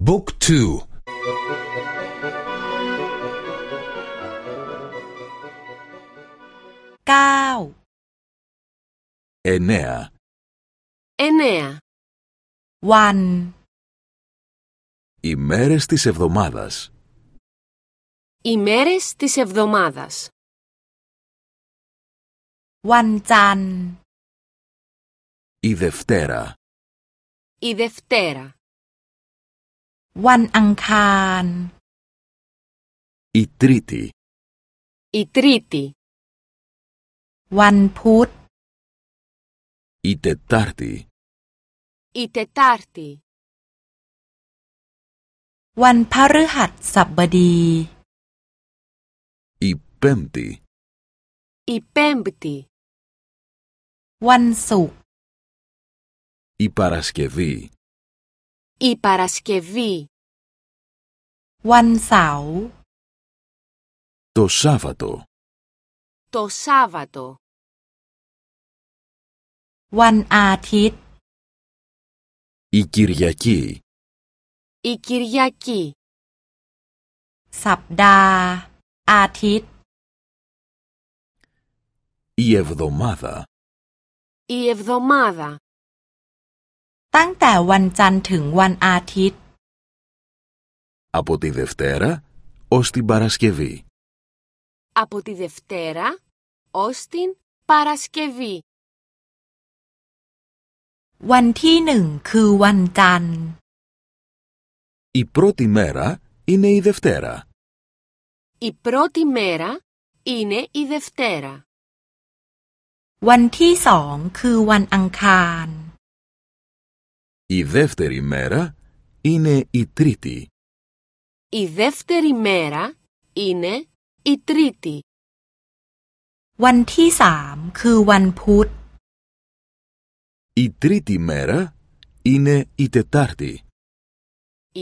Book two. كاو انيا انيا وان Οι μέρες της εβδομάδας. Οι της εβδομάδας. Η Δευτέρα. Η Δευτέρα. วันอังคาร η Τρίτη Η Τρίτη. วันพุธ η Τετάρτη Η Τετάρτη. วันพฤหัสบดี η Πέμπτη Η Πέμπτη. วันศุกร์ η Παρασκευή Η Παρασκευή. Βαν Σαου. Το Σάββατο. Το Σάββατο. Βαν Άτιτ. Η Κυριακή. Η Κυριακή. Σαπδά. Άτιτ. Η εβδομάδα. Η εβδομάδα. ตั้งแต่วันจันทร์ถึงวันอาทิตย์ από τη Δευτέρα ως την Παρασκευή Από τη Δευτέρα ως την Παρασκευή. วันที่หนึ่งคือวันจันทร์ η πρώτη μέρα είναι η Δευτέρα Η πρώτη μέρα είναι η Δευτέρα. วันที่สองคือวันอังคาร η δεύτερη μέρα είναι η Τρίτη Η δεύτερη μέρα είναι η Τρίτη. วันที่สามคือวันพุธ η τρίτη μέρα είναι η Τετάρτη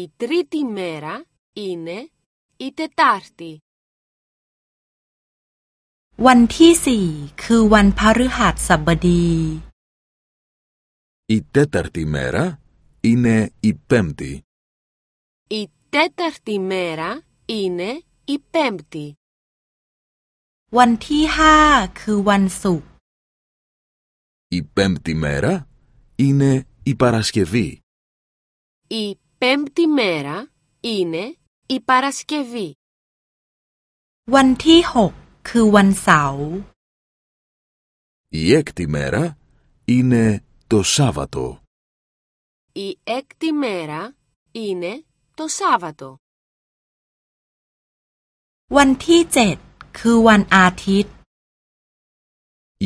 Η τρίτη μέρα είναι η Τετάρτη. วันที่สี่คือวันพฤหัสบดี η τέταρτη μέρα είναι η Πέμπτη Η τέταρτη μέρα είναι η Πέμπτη. วันที่ห้าคือวันศุกร์ η πέμπτη μέρα είναι η Παρασκευή Η πέμπτη μέρα είναι η Παρασκευή. วันที่หกคือวันเสาร์ η έκτη μέρα είναι το Σάββατο Η έκτη μέρα είναι το Σάββατο. วันที่เจ็ดคือวันอาทิตย์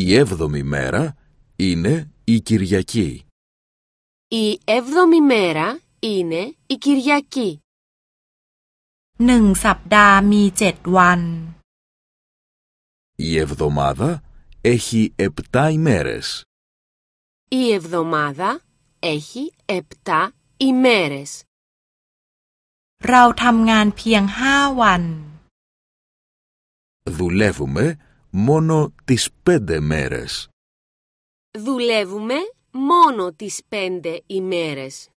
η έβδομη μέρα είναι η Κυριακή Η έβδομη μέρα είναι η Κυριακή. หนึ่งสัปดาห์มีเจ็ดวัน η εβδομάδα έχει επτά ημέρες Η εβδομάδα έχει επτά ημέρες. เราทำงานเพียงห้าวัน δουλεύουμε μόνο τις πέντε μέρες Δουλεύουμε μόνο τις πέντε ημέρες.